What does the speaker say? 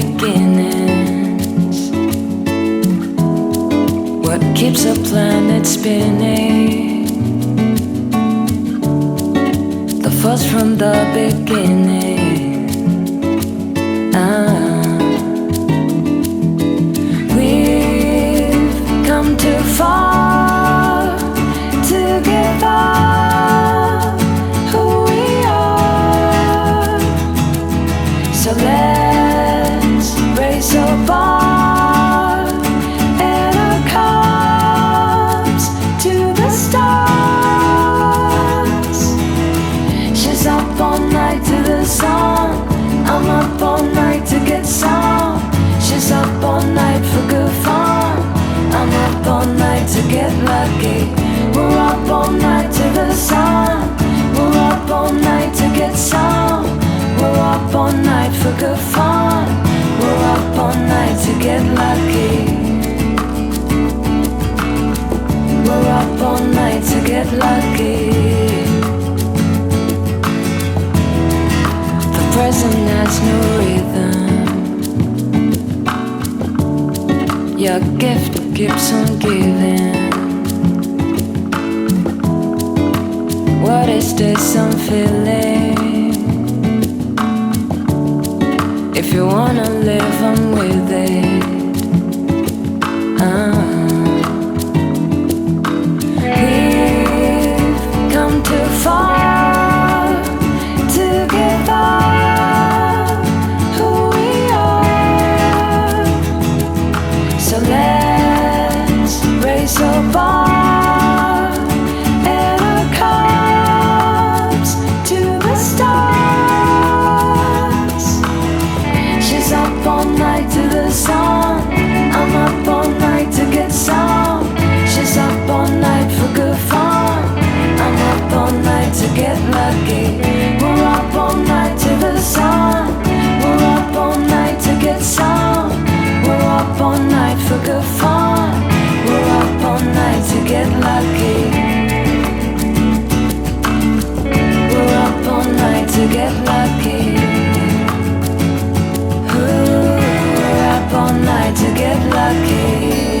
beginnings. What keeps a planet spinning? The force from the beginning. Ah. And our cups to the stars. She's up all night to the sun. I'm up all night to get some. She's up all night for good fun. I'm up all night to get lucky. We're up all night to the sun. We're up all night to get some. We're up all night for good fun. Up all night to get lucky. We're up all night to get lucky. The present has no rhythm. Your gift keeps on giving. What is this I'm feeling? If you wanna live, I'm with it. Ah. to get lucky.